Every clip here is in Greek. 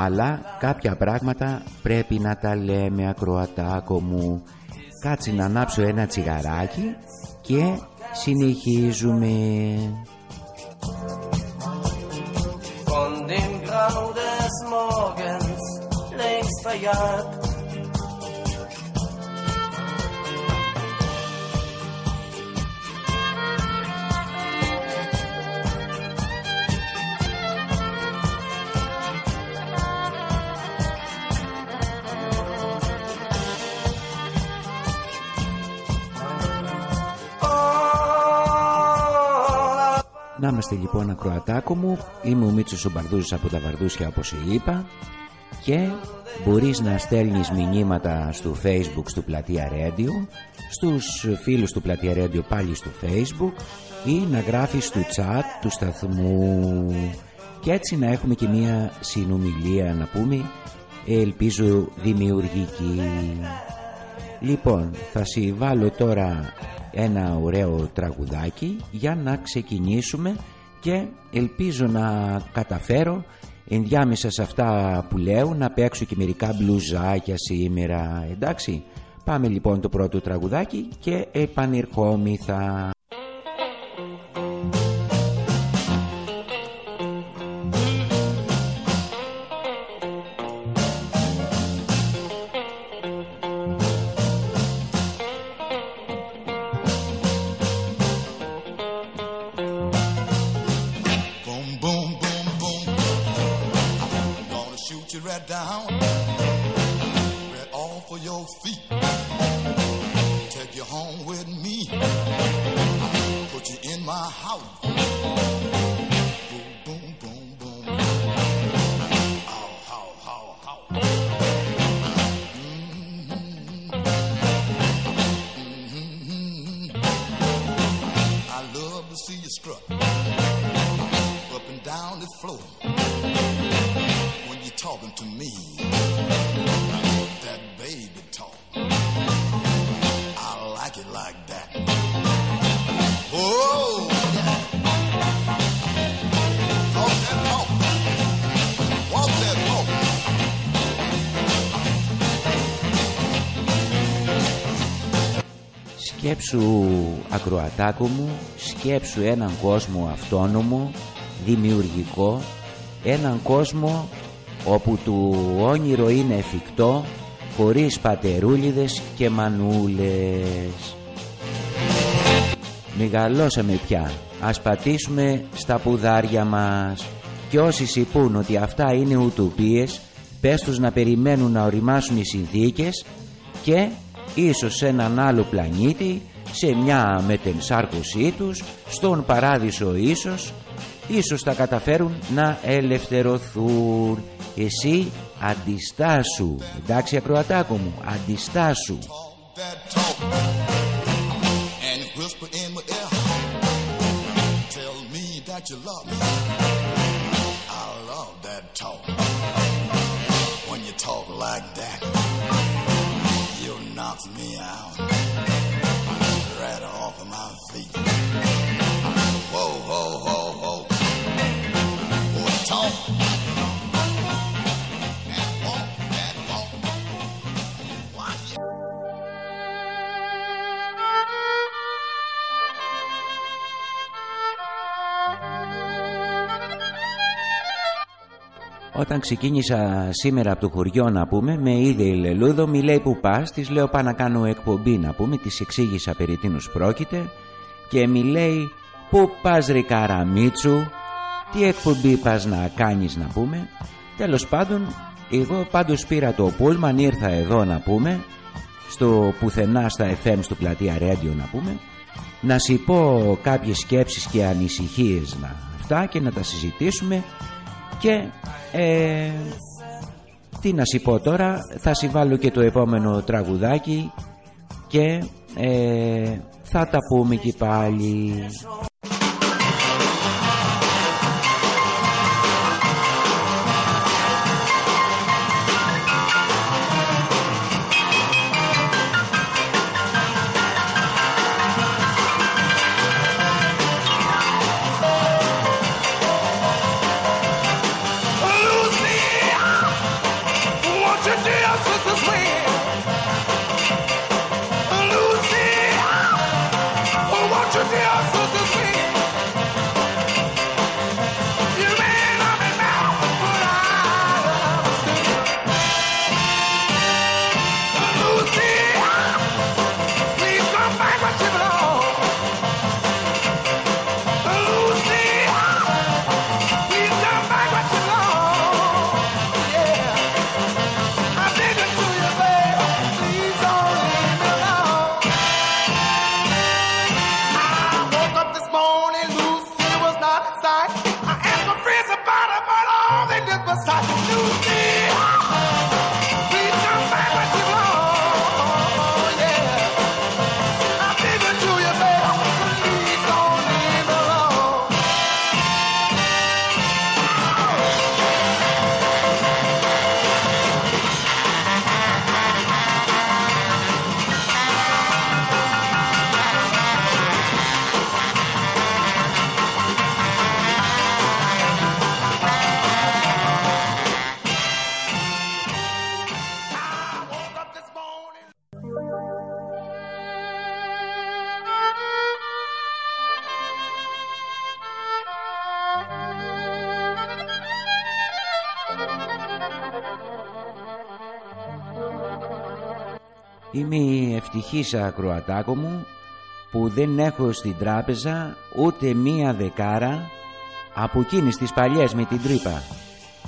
αλλά κάποια πράγματα πρέπει να τα λέμε ακροατάκο μου. Κάτσε να ανάψω ένα τσιγαράκι και συνεχίζουμε. Von dem Grau des Morgens längst verjagt Να είμαστε λοιπόν ακροατάκο μου Είμαι ο Μίτσος ο Μπαρδούζης από τα Βαρδούσια όπως είπα Και μπορείς να στέλνεις μηνύματα στο facebook του Πλατεία Radio Στους φίλους του Πλατεία Radio πάλι στο facebook Ή να γράφεις στο chat του σταθμού. Και έτσι να έχουμε και μια συνομιλία να πούμε Ελπίζω δημιουργική. Λοιπόν θα συμβάλλω τώρα ένα ωραίο τραγουδάκι για να ξεκινήσουμε και ελπίζω να καταφέρω ενδιάμεσα σε αυτά που λέω να παίξω και μερικά μπλουζάκια σήμερα. Εντάξει πάμε λοιπόν το πρώτο τραγουδάκι και επανερχόμηθα Σκέψου ακροατάκο μου, σκέψου έναν κόσμο αυτόνομο, δημιουργικό, έναν κόσμο όπου το όνειρο είναι εφικτό, χωρίς πατερούλιδες και μανούλες. Μεγαλώσαμε πια, ας πατήσουμε στα πουδάρια μας και όσοι σιπούν ότι αυτά είναι ουτοπίες, πες τους να περιμένουν να οριμάσουν οι συνθήκες και ίσως σε έναν άλλο πλανήτη, σε μια μετενσάρκωσή τους, στον παράδεισο ίσως, ίσως θα καταφέρουν να ελευθερωθούν. Εσύ αντιστάσου, εντάξει ακροατάκο μου, αντιστάσου. Talk that talk. And whisper in my ear. Tell me that you love Όταν ξεκίνησα σήμερα από το χωριό να πούμε, με είδε η Λελούδο, μη λέει που πας, της λέω πάω να κάνω εκπομπή να πούμε, της εξήγησα περί τίνος πρόκειται και μη λέει πού πας ρε Καραμίτσου, τι εκπομπή πας να κάνεις να πούμε. Τέλος πάντων, εγώ πάντως πήρα το πούλμαν, ήρθα εδώ να πούμε, στο πουθενά στα FM στο πλατεία Radio να πούμε, να σου πω κάποιες σκέψεις και ανησυχίες να αυτά και να τα συζητήσουμε και ε, τι να σου πω τώρα θα συμβάλλω και το επόμενο τραγουδάκι και ε, θα τα πούμε και πάλι Είμαι ευτυχής ακροατάκο μου που δεν έχω στην τράπεζα ούτε μία δεκάρα από εκείνες τις παλιές με την τρύπα.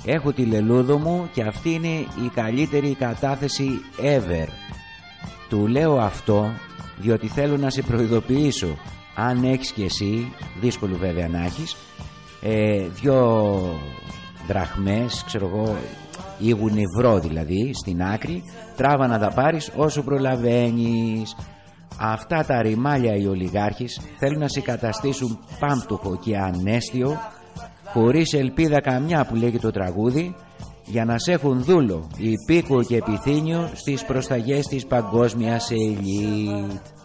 Έχω τη λελούδο μου και αυτή είναι η καλύτερη κατάθεση ever. Του λέω αυτό διότι θέλω να σε προειδοποιήσω αν έχεις και εσύ, δύσκολο βέβαια να έχεις, ε, δυο δραχμές, ξέρω εγώ, ήγουν ευρώ δηλαδή στην άκρη, τράβα να τα πάρεις όσο προλαβαίνεις. Αυτά τα ρημάλια οι ολιγάρχες θέλουν να σε καταστήσουν πάμπτωχο και ανέστιο χωρίς ελπίδα καμιά που λέγει το τραγούδι για να σε έχουν δούλο υπήκο και επιθύνιο στις προσταγές της παγκόσμιας ελίτ.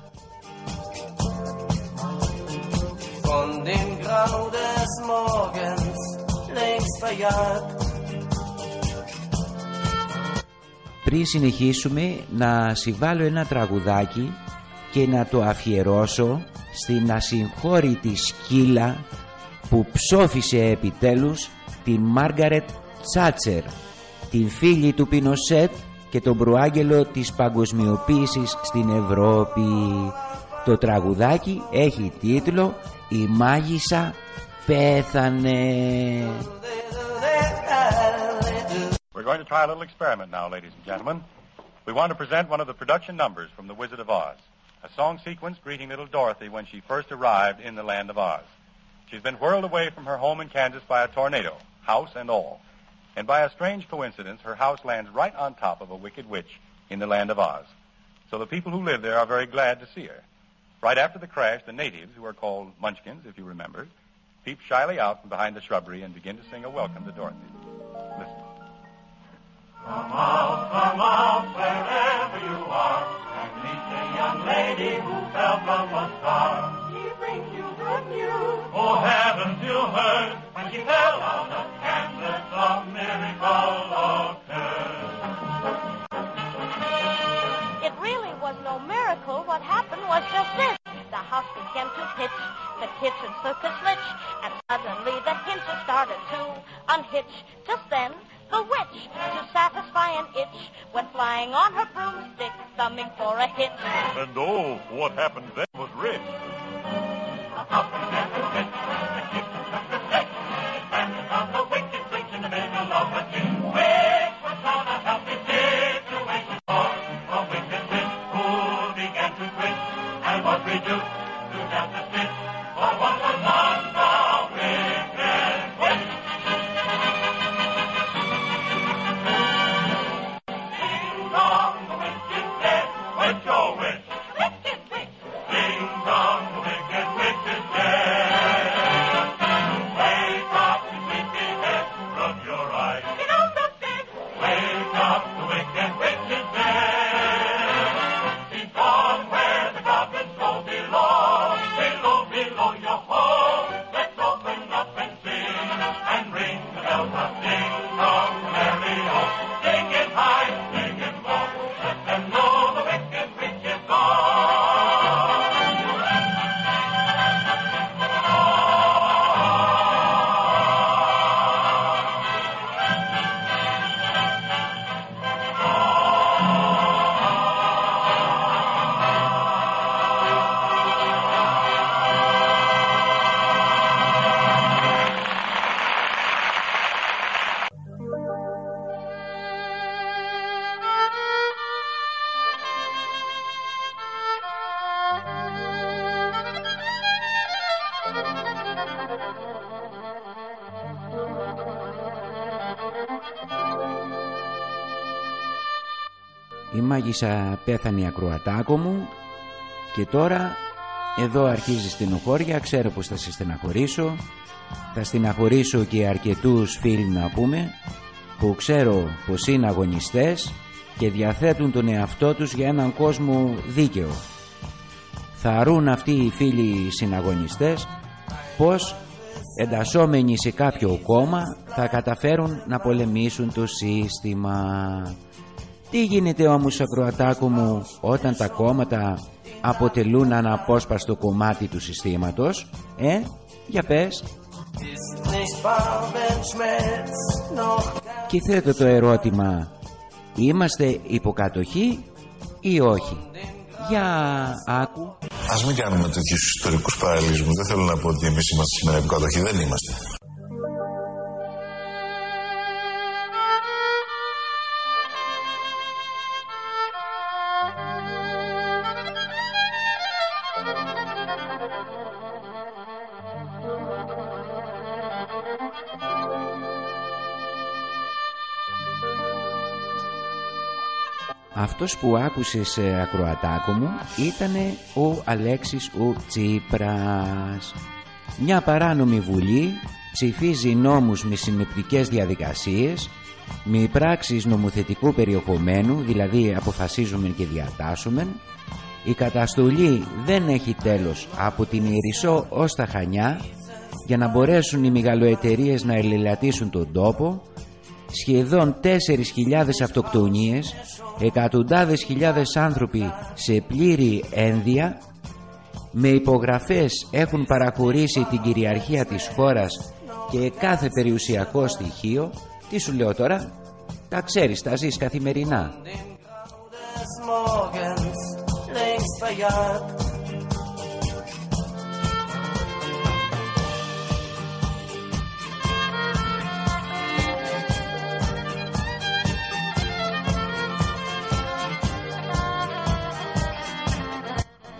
Πριν συνεχίσουμε να συμβάλλω ένα τραγουδάκι και να το αφιερώσω στην ασυγχώρητη σκύλα που ψόφισε επιτέλους την Μάργαρετ Τσάτσερ την φίλη του Πινοσέτ και τον προάγγελο της παγκοσμιοποίησης στην Ευρώπη. Το τραγουδάκι έχει τίτλο «Η μάγισσα πέθανε». We're going to try a little experiment now, ladies and gentlemen. We want to present one of the production numbers from The Wizard of Oz, a song sequence greeting little Dorothy when she first arrived in the land of Oz. She's been whirled away from her home in Kansas by a tornado, house and all. And by a strange coincidence, her house lands right on top of a wicked witch in the land of Oz. So the people who live there are very glad to see her. Right after the crash, the natives, who are called Munchkins, if you remember, peep shyly out from behind the shrubbery and begin to sing a welcome to Dorothy. Come out, come out, wherever you are, and meet the young lady who fell from a star. She brings you good news. Oh, haven't you heard? When she fell out of Kansas, a miracle oh, occurred. It really was no miracle. What happened was just this. The house began to pitch, the kitchen circus switch, and suddenly the hinges started to unhitch. Just then, the witch, to satisfy an itch, went flying on her broomstick, thumbing for a hit. And oh, what happened then was rich. Μάγισσα πέθανε η ακροατάκο μου και τώρα εδώ αρχίζει στενοχώρια, ξέρω πως θα σε στεναχωρήσω θα στεναχωρήσω και αρκετούς φίλοι να πούμε που ξέρω πως είναι αγωνιστές και διαθέτουν τον εαυτό τους για έναν κόσμο δίκαιο. Θα αρούν αυτοί οι φίλοι συναγωνιστές πως εντασσόμενοι σε κάποιο κόμμα θα καταφέρουν να πολεμήσουν το σύστημα. Τι γίνεται όμως ακροατάκο μου όταν τα κόμματα αποτελούν αναπόσπαστο κομμάτι του συστήματος, ε, για πες. Ist nicht Farbenschmelz noch και θέτω το ερώτημα είμαστε υποκατοχή ή όχι; Για άκου. Ας μην κάνουμε τέτοιους ιστορικούς παραλληλισμούς. Δεν θέλω να πω ότι εμείς είμαστε σήμερα υποκατοχή. Δεν είμαστε Αυτός που άκουσες ε, ακροατάκο μου ήταν ο Αλέξης ο Τσίπρας. Μια παράνομη βουλή ψηφίζει νόμους με συνεπτικές διαδικασίες, με πράξεις νομοθετικού περιεχομένου, δηλαδή αποφασίζουμε και διατάσσουμε. Η καταστολή δεν έχει τέλος από την Ιρισσό ως τα Χανιά για να μπορέσουν οι μεγαλοεταιρείες να ελελατήσουν τον τόπο σχεδόν 4.000 αυτοκτονίες, εκατοντάδες χιλιάδες άνθρωποι σε πλήρη ένδια, με υπογραφές έχουν παραχωρήσει την κυριαρχία της χώρας και κάθε περιουσιακό στοιχείο, τι σου λέω τώρα, τα ξέρεις, τα ζεις καθημερινά.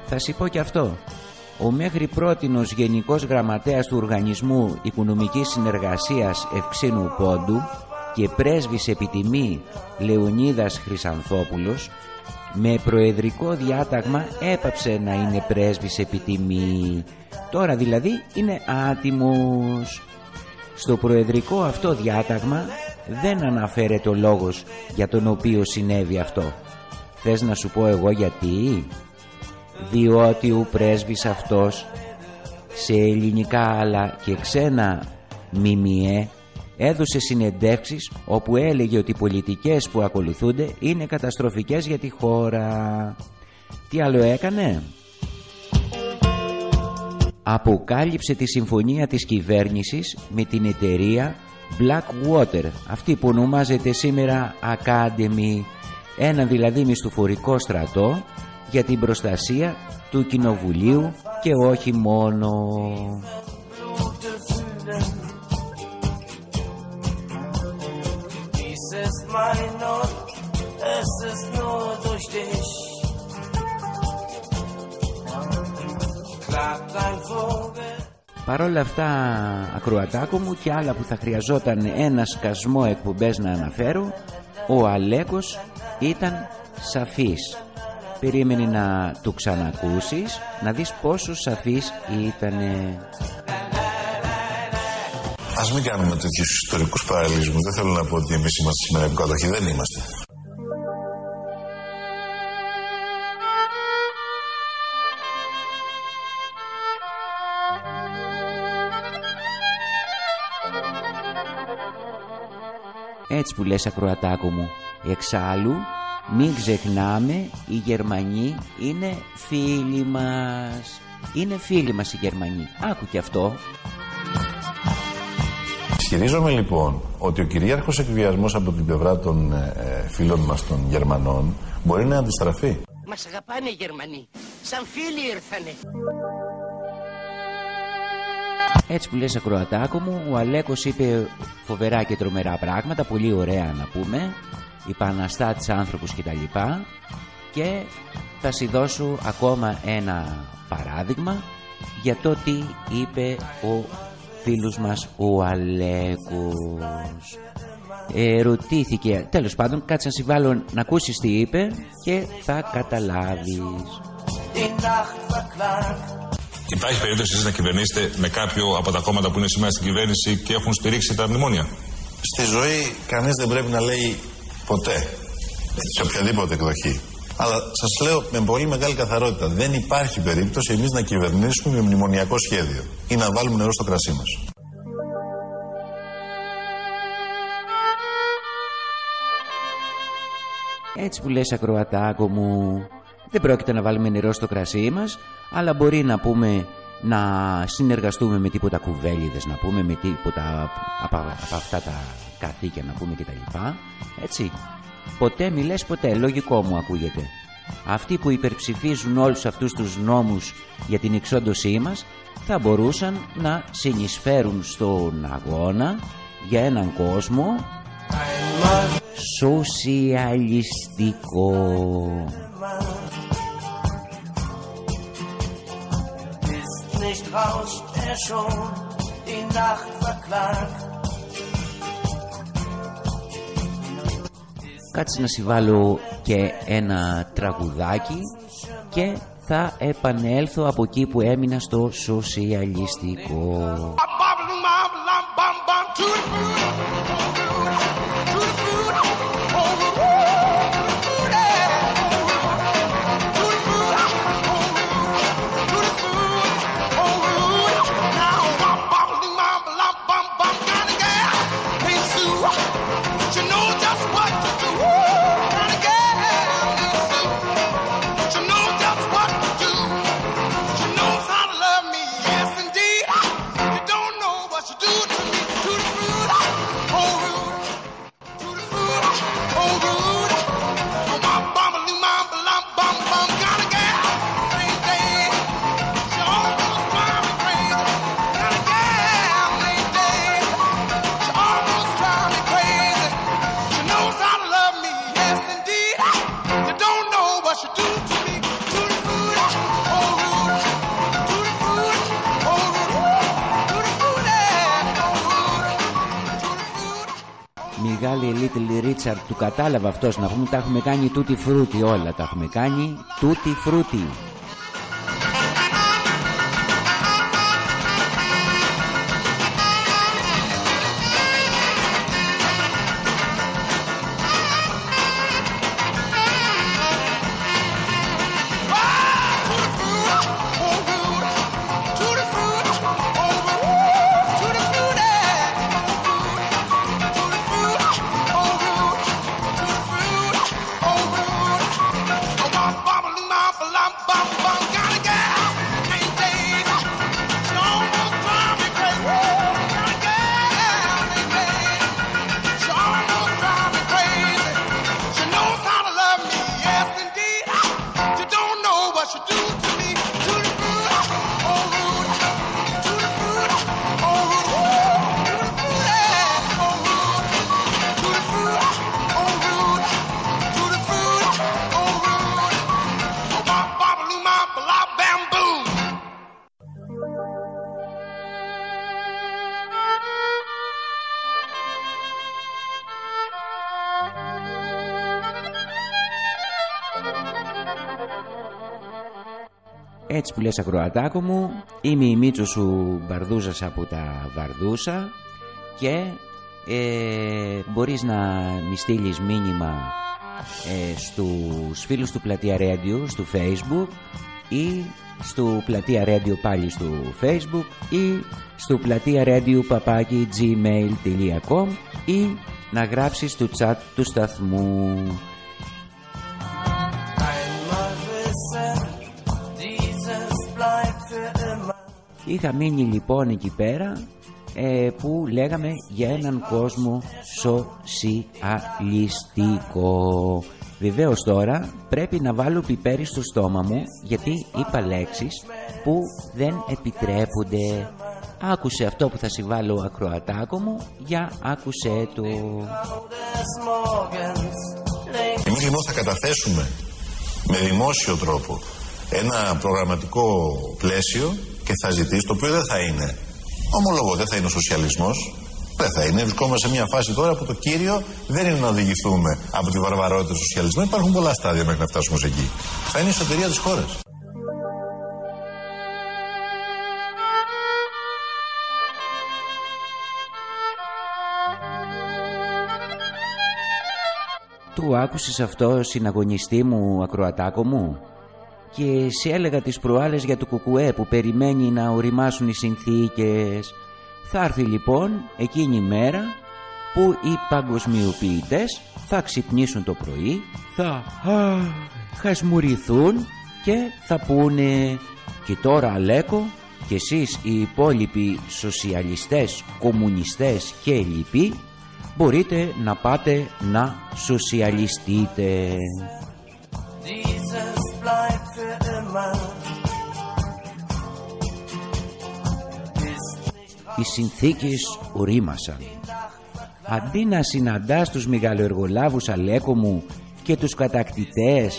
Θα σου πω και αυτό. Ο μέχρι πρότινος Γενικός Γραμματέας του Οργανισμού Οικονομικής Συνεργασίας Ευξήνου Πόντου και πρέσβης επιτιμή Λεωνίδας Χρυσανθόπουλος με προεδρικό διάταγμα έπαψε να είναι πρέσβης επιτιμή. Τώρα δηλαδή είναι άτιμος. Στο προεδρικό αυτό διάταγμα δεν αναφέρεται ο λόγος για τον οποίο συνέβη αυτό. Θες να σου πω εγώ γιατί; Διότι ο πρέσβης αυτός σε ελληνικά αλλά και ξένα μιμιέ έδωσε συνεντεύξεις όπου έλεγε ότι οι πολιτικές που ακολουθούνται είναι καταστροφικές για τη χώρα. Τι άλλο έκανε; Αποκάλυψε τη συμφωνία της κυβέρνησης με την εταιρεία Blackwater, αυτή που ονομάζεται σήμερα Academy, ένα δηλαδή μισθοφορικό στρατό για την προστασία του Κοινοβουλίου και όχι μόνο. Blute fühlen. Dies ist mein Ort, es ist nur durch dich. Klappt ein Vogel. Παρ' όλα αυτά ακροατάκο μου και άλλα που θα χρειαζόταν ένα σκασμό εκπομπές να αναφέρω ο Αλέκος ήταν σαφής περίμενε να το ξανακούσεις να δεις πόσο σαφής ήτανε. Ας μην κάνουμε τέτοιους ιστορικούς παραλληλισμούς. Δεν θέλω να πω ότι εμείς είμαστε σήμερα υποκατοχή δεν είμαστε. Έτσι που λες ακροατάκο μου. Εξάλλου μην ξεχνάμε οι Γερμανοί είναι φίλοι μας Είναι φίλοι μας οι Γερμανοί Άκου και αυτό Ισχυρίζομαι λοιπόν ότι ο κυρίαρχος εκβιασμός από την πλευρά των ε, ε, φίλων μας των Γερμανών μπορεί να αντιστραφεί. Μας αγαπάνε οι Γερμανοί. Σαν φίλοι ήρθανε. Έτσι που λες ακροατάκο μου Ο Αλέκος είπε φοβερά και τρομερά πράγματα Πολύ ωραία να πούμε Υπαναστάτης άνθρωπος και τα λοιπά Και θα σου δώσω ακόμα ένα παράδειγμα Για το τι είπε ο φίλος μας ο Αλέκος Ερωτήθηκε Τέλος πάντων κάτσε να συμβάλλω να ακούσεις τι είπε Και θα καταλάβεις Die Nacht verklagt. Υπάρχει περίπτωση εσείς να κυβερνήσετε με κάποιο από τα κόμματα που είναι σήμερα στην κυβέρνηση και έχουν στηρίξει τα μνημόνια; Στη ζωή κανείς δεν πρέπει να λέει ποτέ σε οποιαδήποτε εκδοχή. Αλλά σας λέω με πολύ μεγάλη καθαρότητα δεν υπάρχει περίπτωση εμείς να κυβερνήσουμε με μνημονιακό σχέδιο ή να βάλουμε νερό στο κρασί μας. Έτσι που λες ακροατάκο μου Δεν πρόκειται να βάλουμε νερό στο κρασί μας Αλλά μπορεί να πούμε να συνεργαστούμε με τίποτα κουβέλιδες να πούμε, με τίποτα από, από αυτά τα καθήκια να πούμε κτλ. Έτσι. Ποτέ μιλές ποτέ, λογικό μου ακούγεται. Αυτοί που υπερψηφίζουν όλους αυτούς τους νόμους για την εξόντωσή μας θα μπορούσαν να συνεισφέρουν στον αγώνα για έναν κόσμο σοσιαλιστικό. Ist nicht rauscht er schon die Nacht verklagt. Κάτσε να συμβάλω και ένα τραγουδάκι και θα επανέλθω από εκεί που έμεινα στο σοσιαλιστικό. Little Richard του κατάλαβα αυτός να πούμε τα έχουμε κάνει τούτη φρούτη όλα τα έχουμε κάνει τούτη φρούτη που λες ακροατάκο μου Είμαι η Μίτσο σου Μπαρδούζας από τα Βαρδούσα Και ε, μπορείς να μη στείλεις μήνυμα ε, στους φίλους του Πλατεία Radio στο Facebook ή στο Πλατεία Radio πάλι στο Facebook ή στο Πλατεία Radio παπάκι gmail.com ή να γράψεις στο chat του σταθμού Είχα μείνει λοιπόν εκεί πέρα ε, που λέγαμε για έναν κόσμο σοσιαλιστικό. Βεβαίως τώρα πρέπει να βάλω πιπέρι στο στόμα μου γιατί είπα λέξεις που δεν επιτρέπονται. Άκουσε αυτό που θα συμβάλλω ακροατάκο μου, για άκουσε το. Εμείς λοιπόν θα καταθέσουμε με δημόσιο τρόπο ένα προγραμματικό πλαίσιο και θα ζητήσει, το οποίο δεν θα είναι ομολογώ, δεν θα είναι ο σοσιαλισμός. Δεν θα είναι. Βρισκόμαστε σε μια φάση τώρα που το κύριο δεν είναι να οδηγηθούμε από τη βαρβαρότητα του σοσιαλισμού. Υπάρχουν πολλά στάδια μέχρι να φτάσουμε σε εκεί. Θα είναι η εσωτερία της χώρας. Του άκουσες αυτό συναγωνιστή μου ακροατάκο μου; Και σε έλεγα τις προάλλες για το κουκουέ που περιμένει να οριμάσουν οι συνθήκες. Θα έρθει λοιπόν εκείνη η μέρα που οι παγκοσμιοποιητές θα ξυπνήσουν το πρωί, θα χασμουριθούν και θα πούνε «Και τώρα Αλέκο και εσείς οι υπόλοιποι σοσιαλιστές, κομμουνιστές και λοιποί μπορείτε να πάτε να σοσιαλιστείτε. Dieses bleibt für immer. Οι συνθήκες ορίμασαν. Αντί να συναντάς τους μεγαλοεργολάβους Αλέκομου και τους κατακτητές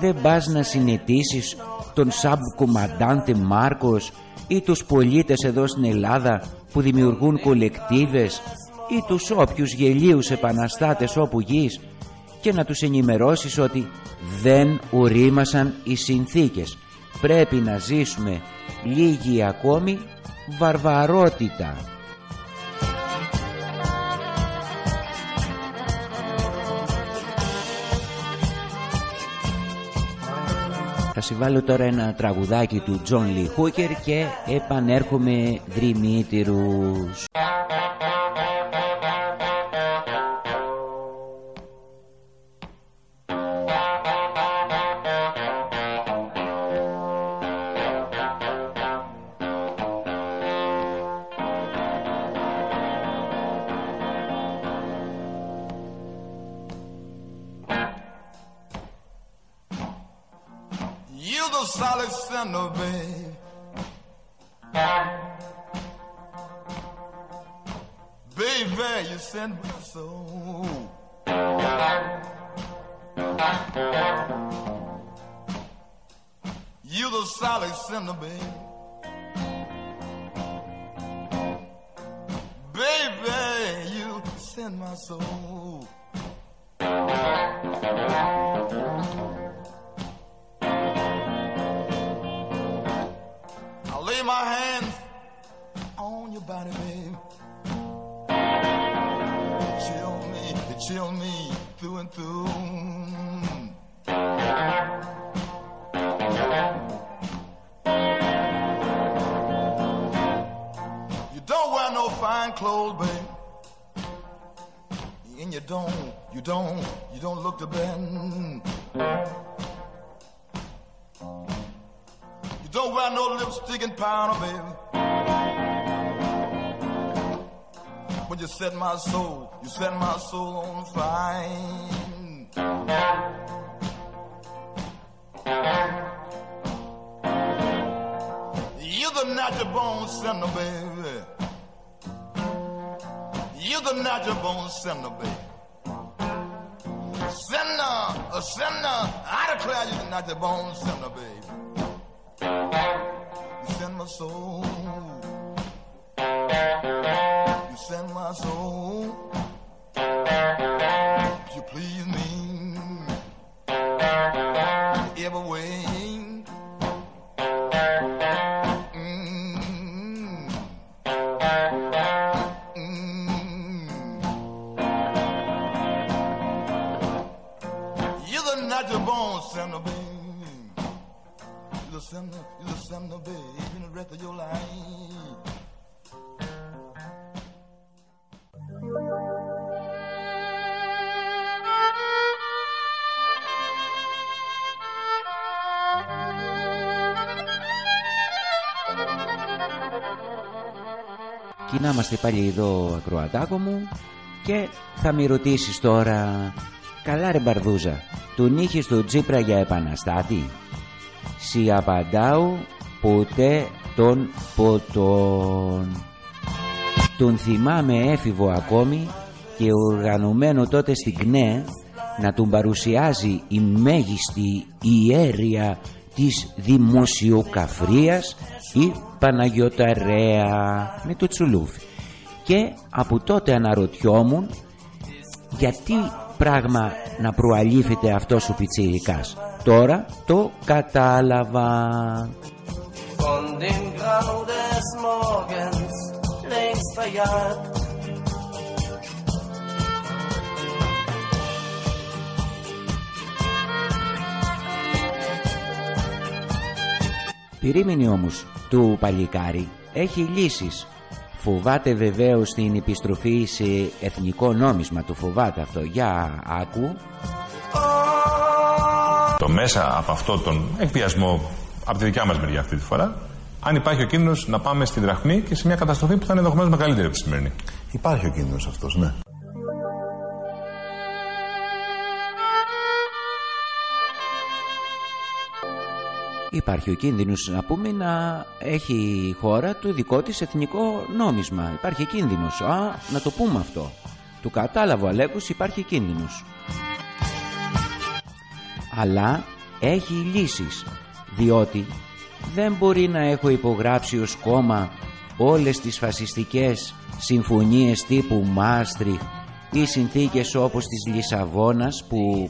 δεν πας να συνετήσεις τον Σαμπ Κομαντάντε Μάρκος ή τους πολίτες εδώ στην Ελλάδα που δημιουργούν κολεκτίβες ή τους όποιους γελοίους επαναστάτες όπου γης και να τους ενημερώσεις ότι δεν ωρίμασαν οι συνθήκες. Πρέπει να ζήσουμε λίγη ακόμη βαρβαρότητα. Θα σου βάλω τώρα ένα τραγουδάκι του Τζον Λι Χούκερ και επανέρχομαι δριμύτερος. Babe. Baby, you send my soul. You the solid sinner, babe. Baby, you send my soul. Lay my hands on your body, babe. Chill me, chill me through and through. You don't wear no fine clothes, babe. And you don't, you don't, you don't look the bend. Don't wear no lipstick and powder, baby. When you set my soul, you set my soul on fire. You're the natural born sinner, baby. You're the natural born sinner, baby. Sinner, a sinner. I declare you're the natural born sinner, baby. My soul. You send my soul. You please me. Every way. Mm. Mm. You're the natural born sinner, baby. You're the sinner, you're the baby, in the rest of your life. Και να είμαστε πάλι εδώ ακροατάκο μου και θα με ρωτήσεις τώρα Καλά ρε Μπαρδούζα, τον είχες τον Τζίπρα για επαναστάτη; Σι απαντάω ποτέ τον ποτόν. Τον θυμάμαι έφηβο ακόμη και οργανωμένο τότε στην ΚΝΕ να τον παρουσιάζει η μέγιστη ιέρια της δημοσιοκαφρίας η Παναγιωταρέα με το τσουλούφι. Και από τότε αναρωτιόμουν γιατί πράγμα να προαλήφεται αυτός ο πιτσιρικάς. Τώρα το κατάλαβα. Von dem Grau des Morgens längst verjagt. Περίμενε όμως του παλικάρι έχει λύσεις. Φοβάται βεβαίως την επιστροφή σε εθνικό νόμισμα. Το φοβάται αυτό. Για άκου. Το μέσα από αυτό τον εκβιασμό από τη δικιά μας μεριά αυτή τη φορά αν υπάρχει ο κίνδυνος να πάμε στην δραχμή και σε μια καταστροφή που θα είναι ενδεχομένως μεγαλύτερη από τη σημερινή. Υπάρχει ο κίνδυνος αυτός, ναι. Υπάρχει ο κίνδυνος να πούμε να έχει η χώρα το δικό της εθνικό νόμισμα. Υπάρχει κίνδυνος. Α, να το πούμε αυτό. Του κατάλαβε ο Αλέκος υπάρχει κίνδυνος. Αλλά έχει λύσεις. Διότι δεν μπορεί να έχω υπογράψει ως κόμμα όλες τις φασιστικές συμφωνίες τύπου Μάστριχ ή συνθήκες όπως της Λισαβόνας που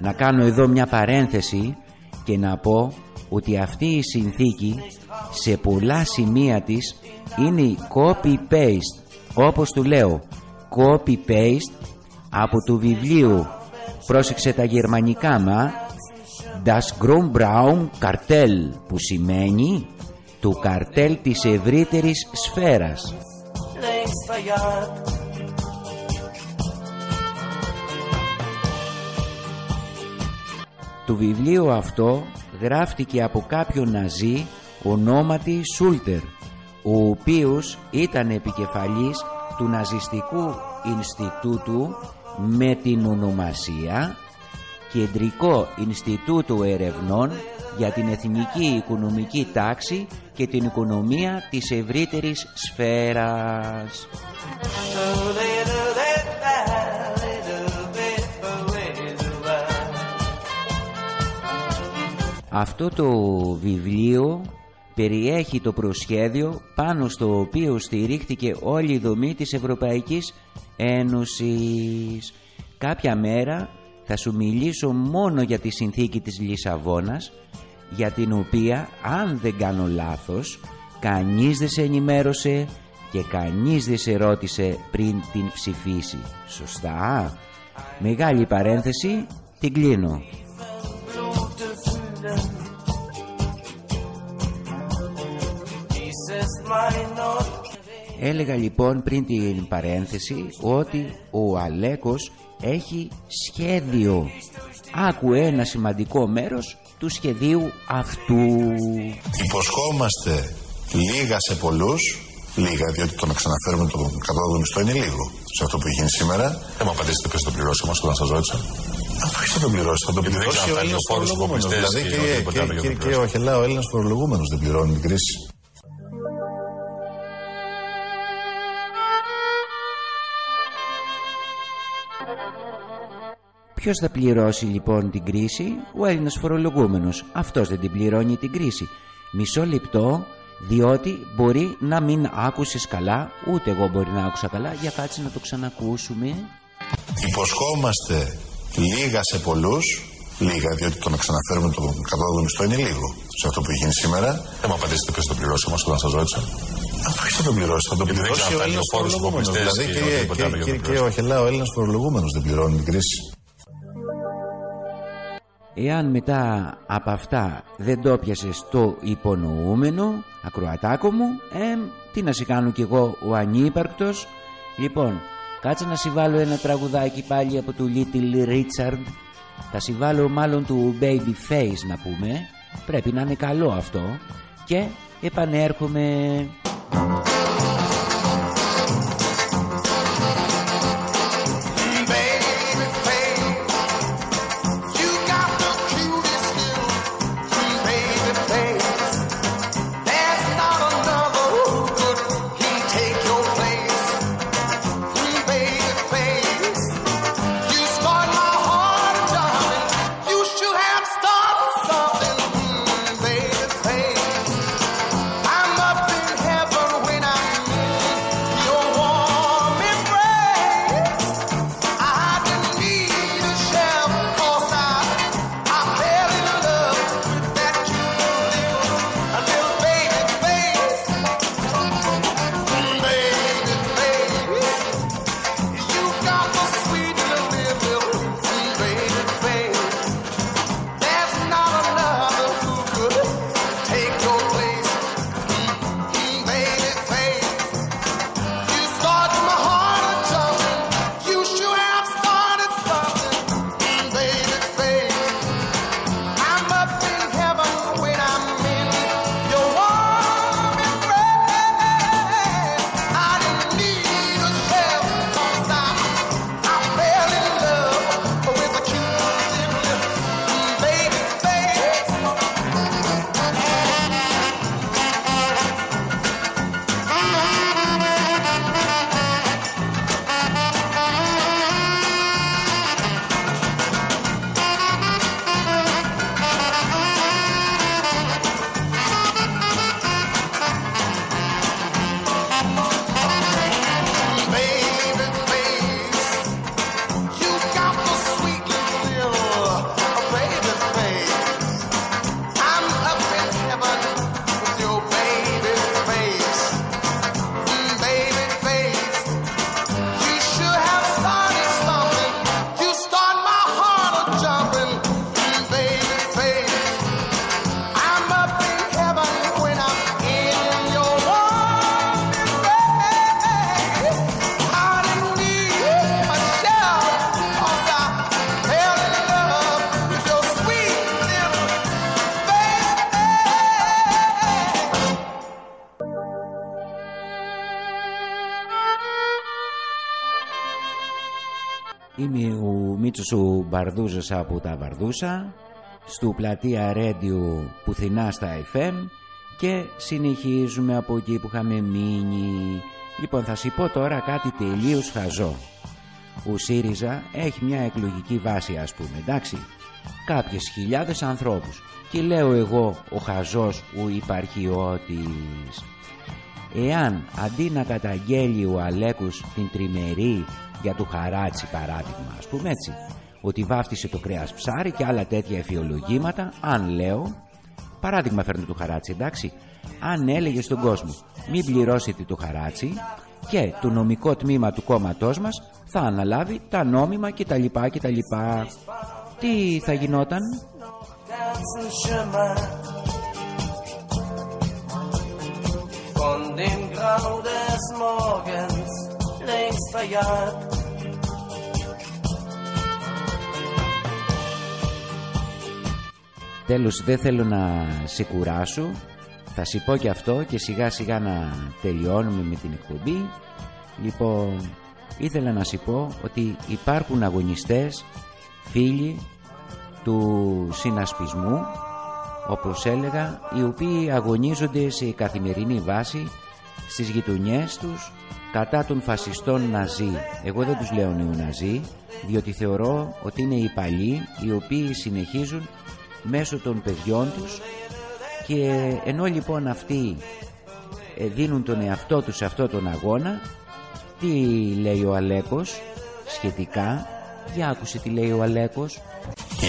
να κάνω εδώ μια παρένθεση και να πω ότι αυτή η συνθήκη σε πολλά σημεία της είναι copy-paste όπως του λέω copy-paste από το βιβλίο πρόσεξε τα γερμανικά μα Das Grünbraun Kartell που σημαίνει του καρτέλ της ευρύτερης σφαίρας Längst verjagt. Το βιβλίο αυτό γράφτηκε από κάποιον Ναζί ονόματι Σούλτερ ο οποίος ήταν επικεφαλής του Ναζιστικού Ινστιτούτου με την ονομασία Κεντρικό Ινστιτούτο Ερευνών για την Εθνική Οικονομική Τάξη και την Οικονομία της Ευρύτερης Σφαίρας. A little bit bad, little bit bewildered. Αυτό το βιβλίο περιέχει το προσχέδιο πάνω στο οποίο στηρίχθηκε όλη η δομή της Ευρωπαϊκής Ένωσης. Κάποια μέρα θα σου μιλήσω μόνο για τη συνθήκη της Λισαβόνας για την οποία αν δεν κάνω λάθος κανείς δεν σε ενημέρωσε και κανείς δεν σε ρώτησε πριν την ψηφίσει. Σωστά. Μεγάλη παρένθεση, την κλείνω. Dieses mein Ort. Έλεγα λοιπόν πριν την παρένθεση ότι ο Αλέκος έχει σχέδιο. Άκου ένα σημαντικό μέρος του σχεδίου αυτού. Υποσχόμαστε λίγα σε πολλούς, λίγα διότι το να ξαναφέρουμε τον κατώτατο μισθό είναι λίγο. Σε αυτό που έχει γίνει σήμερα, Δεν μου απαντήσετε ποιος το πληρώσει όμως όταν σας ρώτησα. αυτό ποιος θα το πληρώσει, θα το Γιατί δεν πληρώσει ο ξαναφτάνει Έλληνας ο φόρος φορολογούμενος. υπομισθές Δηλαδή, και κύριε, οτιδήποτε άλλο κύριε, για κύριε, τον κύριε Βαχελά, ο Έλληνας φορολογούμενος δεν πληρώνει την κρίση. Ποιος θα πληρώσει λοιπόν την κρίση, ο Έλληνας φορολογούμενος. Αυτός δεν την πληρώνει την κρίση. Μισό λεπτό, διότι μπορεί να μην άκουσες καλά, ούτε εγώ μπορεί να άκουσα καλά, για κάτσε να το ξανακούσουμε. Υποσχόμαστε λίγα σε πολλούς, λίγα διότι το να ξαναφέρουμε τον κατώτατο μισθό είναι λίγο. Σε αυτό που έχει γίνει σήμερα, Δεν μου απαντήσετε ποιος το πληρώσει όμως όταν σας ρώτησα. Αυτό ποιος θα το πληρώσεις, θα το Γιατί δεν πληρώσει ο ξαναφτάνει Έλληνας ο φόρος φορολογούμενος. υπομισθές Δηλαδή, και κύριε, οτιδήποτε άλλο κύριε, για τον κύριε, κύριε Βαχελά, ο Έλληνας φορολογούμενος δεν πληρώνει την κρίση. Εάν μετά από αυτά δεν το πιασες το υπονοούμενο, ακροατάκο μου, ε, τι να σε κάνω κι εγώ ο ανύπαρκτος; Λοιπόν, κάτσε να σε βάλω ένα τραγουδάκι πάλι από του Little Richard. Θα σε βάλω μάλλον του Baby Face να πούμε. Πρέπει να είναι καλό αυτό. Και επανέρχομαι... Μίτσος ο Μπαρδούζος από τα Βαρδούσα στο πλατεία Ρέντιου πουθενά στα FM και συνεχίζουμε από εκεί που είχαμε μείνει. Λοιπόν θα σου πω τώρα κάτι τελείως χαζό. Ο ΣΥΡΙΖΑ έχει μια εκλογική βάση ας πούμε εντάξει κάποιες χιλιάδες ανθρώπους και λέω εγώ ο χαζός ο υπαρχιώτης εάν αντί να καταγγέλει ο Αλέκους την τριμερή για του χαράτσι παράδειγμα ας πούμε έτσι ότι βάφτισε το κρέας ψάρι και άλλα τέτοια εφιολογήματα αν λέω παράδειγμα φέρνω του χαράτσι εντάξει αν έλεγε στον κόσμο μην πληρώσετε το χαράτσι και το νομικό τμήμα του κόμματός μας θα αναλάβει τα νόμιμα και τα λοιπά και τα λοιπά τι θα γινόταν; Ganzen Schimmer von dem Grau des Morgens längst verjagt. Τέλος δεν θέλω να σε κουράσω. Θα σου πω και αυτό και σιγά σιγά να τελειώνουμε με την εκπομπή. Λοιπόν ήθελα να σου πω ότι υπάρχουν αγωνιστές φίλοι του συνασπισμού όπως έλεγα οι οποίοι αγωνίζονται σε καθημερινή βάση στις γειτονιές τους κατά των φασιστών ναζί. Εγώ δεν τους λέω νεοναζί διότι θεωρώ ότι είναι οι παλιοί οι οποίοι συνεχίζουν μέσω των παιδιών τους και ενώ λοιπόν αυτοί ε, δίνουν τον εαυτό τους σε αυτό τον αγώνα τι λέει ο Αλέκος σχετικά; Για άκουσε τι λέει ο Αλέκος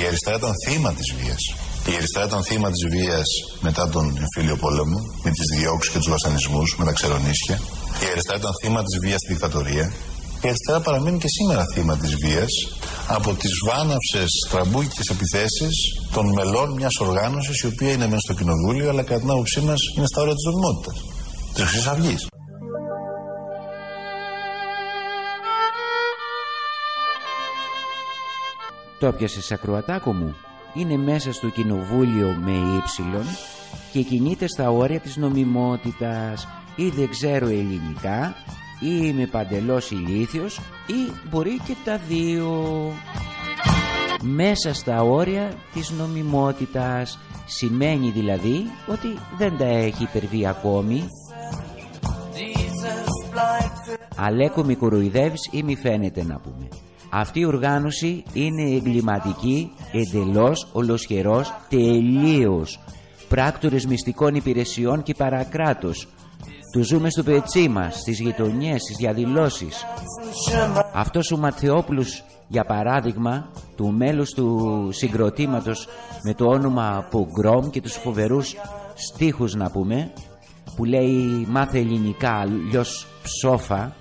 Η αριστερά ήταν θύμα της βίας. Η αριστερά ήταν θύμα της βίας μετά τον εμφύλιο πόλεμο, με τις διώξεις και τους βασανισμούς, με τα ξερονίσια. Η αριστερά ήταν θύμα της βίας στη δικτατορία. Η αριστερά παραμένει και σήμερα θύμα της βίας από τις βάναυσες τραμπούκικες επιθέσεις των μελών μιας οργάνωσης η οποία είναι μέσα στο κοινοβούλιο αλλά κατά την άποψή μας είναι στα όρια της νομιμότητας. Της Χρυσής Αυγής. Το έπιασες ακροατάκο μου είναι μέσα στο κοινοβούλιο με ύψιλον και κινείται στα όρια της νομιμότητας ή δεν ξέρω ελληνικά ή είμαι παντελώς ηλίθιος ή μπορεί και τα δύο μέσα στα όρια της νομιμότητας σημαίνει δηλαδή ότι δεν τα έχει υπερβεί ακόμη Dieses bleibt für Αλέκο μη κοροϊδεύεις ή μη φαίνεται να πούμε αυτή η οργάνωση είναι εγκληματική, εντελώς, ολοσχερός, τελείως. Πράκτορες μυστικών υπηρεσιών και παρακράτος. Του ζούμε στο πετσί μας, στις γειτονιές, στις διαδηλώσεις. Αυτός ο Ματθεόπουλος, για παράδειγμα, του μέλους του συγκροτήματος με το όνομα Πογκρόμ και τους φοβερούς στίχους να πούμε, που λέει μάθε ελληνικά αλλιώς ψόφα,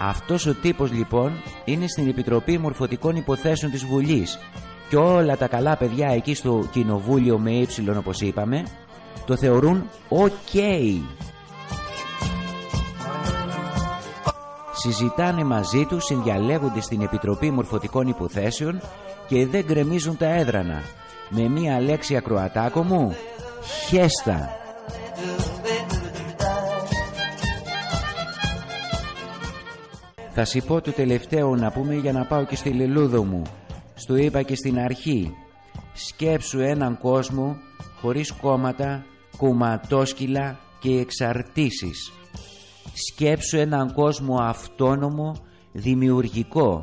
αυτός ο τύπος λοιπόν είναι στην Επιτροπή Μορφωτικών Υποθέσεων της Βουλής και όλα τα καλά παιδιά εκεί στο κοινοβούλιο με ύψιλον όπως είπαμε το θεωρούν ok. Συζητάνε μαζί τους, συνδιαλέγονται στην Επιτροπή Μορφωτικών Υποθέσεων και δεν γκρεμίζουν τα έδρανα. Με μία λέξη ακροατάκο μου, χέστα. Θα σου πω το τελευταίο να πούμε για να πάω και στη λελούδο μου. Στο είπα και στην αρχή. Σκέψου έναν κόσμο χωρίς κόμματα, κομματόσκυλα και εξαρτήσεις. Σκέψου έναν κόσμο αυτόνομο, δημιουργικό.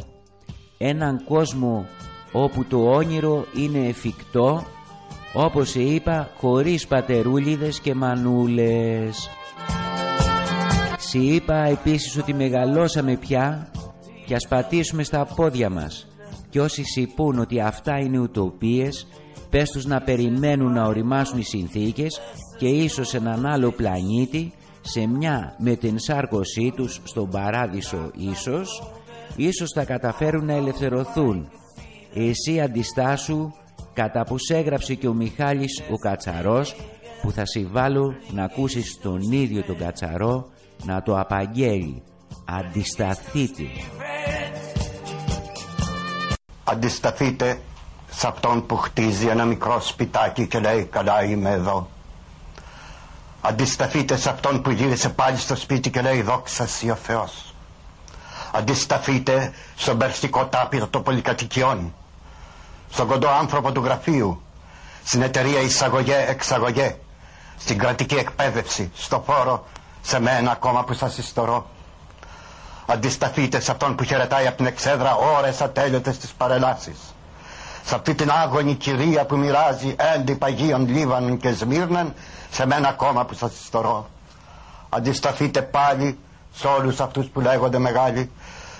Έναν κόσμο όπου το όνειρο είναι εφικτό, όπως σε είπα, χωρίς πατερούλιδες και μανούλες. Σι είπα επίσης ότι μεγαλώσαμε πια και ας πατήσουμε στα πόδια μας. Και όσοι σιπούν ότι αυτά είναι ουτοπίες, πες τους να περιμένουν να οριμάσουν οι συνθήκες και ίσως σε έναν άλλο πλανήτη, σε μια με την σάρκωσή τους στον παράδεισο ίσως, ίσως θα καταφέρουν να ελευθερωθούν. Εσύ αντιστάσου κατά που έγραψε και ο Μιχάλης ο Κατσαρός που θα συμβάλλω να ακούσεις τον ίδιο τον Κατσαρό να το απαγγέλει. Αντισταθείτε. Αντισταθείτε σε αυτόν που χτίζει ένα μικρό σπιτάκι και λέει καλά είμαι εδώ. Αντισταθείτε σε αυτόν που γύρισε πάλι στο σπίτι και λέει δόξα σοι ο Θεός. Αντισταθείτε στον περστικό τάπηρο των πολυκατοικιών, στον κοντό άνθρωπο του γραφείου, στην εταιρεία εισαγωγέ-εξαγωγέ, στην κρατική εκπαίδευση, στο φόρο, σε μένα ακόμα που σας ιστορώ. Αντισταθείτε σε αυτόν που χαιρετάει από την εξέδρα ώρες ατέλειωτες στις παρελάσεις. Σε αυτή την άγωνη κυρία που μοιράζει έντι παγίων Λίβανων και Σμύρναν, σε μένα ακόμα που σας ιστορώ. Αντισταθείτε πάλι σε όλους αυτούς που λέγονται μεγάλοι,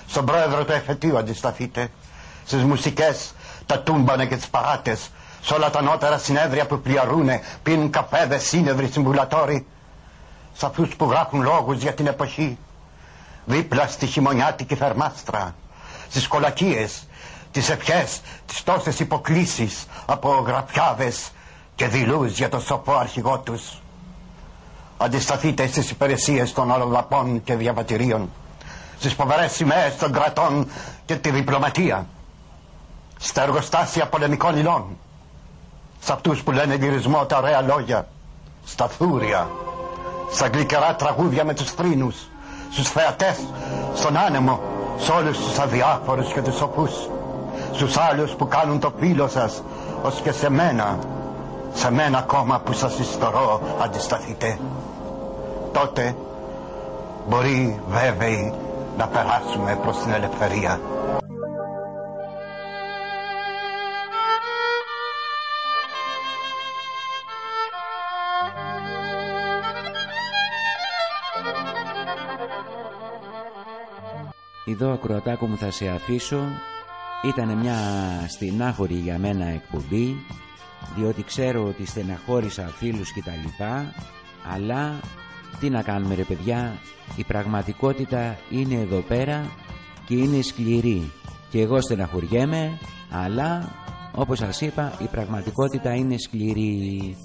στον πρόεδρο του εφετείου αντισταθείτε, στις μουσικές, τα τούμπανα και τις παράτες, σε όλα τα νότερα συνέδρια που πλιαρούνε, πίνουν καφέδες, σύνευροι, συμβουλατόροι, σε αυτούς που γράφουν λόγους για την εποχή, δίπλα στη χειμωνιάτικη θερμάστρα, στις κολακίες, τις ευχές, τις τόσες υποκλήσεις από γραφιάδες και δηλούς για το σοφό αρχηγό τους. Αντισταθείτε στις υπηρεσίες των αλλοδαπών και διαβατηρίων, στις φοβερές σημαίες των κρατών και τη διπλωματία, στα εργοστάσια πολεμικών υλών, σε αυτούς που λένε γυρισμό τα ωραία λόγια, στα θούρια, στα γλυκερά τραγούδια με τους θρήνους, στους θεατές, στον άνεμο, σε όλους τους αδιάφορους και τους σοφούς, στους άλλους που κάνουν το φίλο σας, ως και σε μένα, σε μένα ακόμα που σας ιστορώ αντισταθείτε. Τότε μπορεί βέβαιοι να περάσουμε προς την ελευθερία. Εδώ ακροατάκο μου θα σε αφήσω Ήταν μια στενάχωρη για μένα εκπομπή Διότι ξέρω ότι στεναχώρησα φίλους και τα λοιπά Αλλά τι να κάνουμε ρε παιδιά Η πραγματικότητα είναι εδώ πέρα Και είναι σκληρή. Και εγώ στεναχωριέμαι Αλλά όπως σας είπα η πραγματικότητα είναι σκληρή.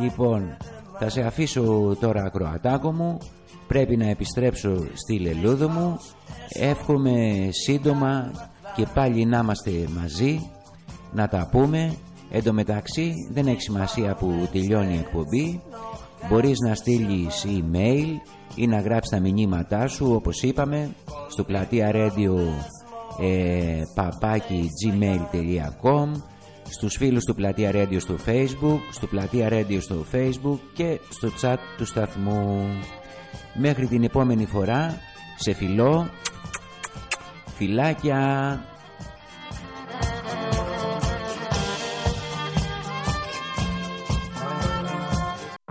Λοιπόν θα σε αφήσω τώρα ακροατάκο μου Πρέπει να επιστρέψω στη λελούδο μου. Εύχομαι σύντομα και πάλι να είμαστε μαζί Να τα πούμε. Εν τω μεταξύ δεν έχει σημασία που τελειώνει η εκπομπή. Μπορείς να στείλεις email ή να γράψεις τα μηνύματά σου όπως είπαμε στο πλατεία radio ε, παπάκι gmail.com στους φίλους του Πλατεία Radio στο Facebook, στο Πλατεία Radio στο Facebook και στο chat του σταθμού. Μέχρι την επόμενη φορά, σε φιλό, φιλάκια.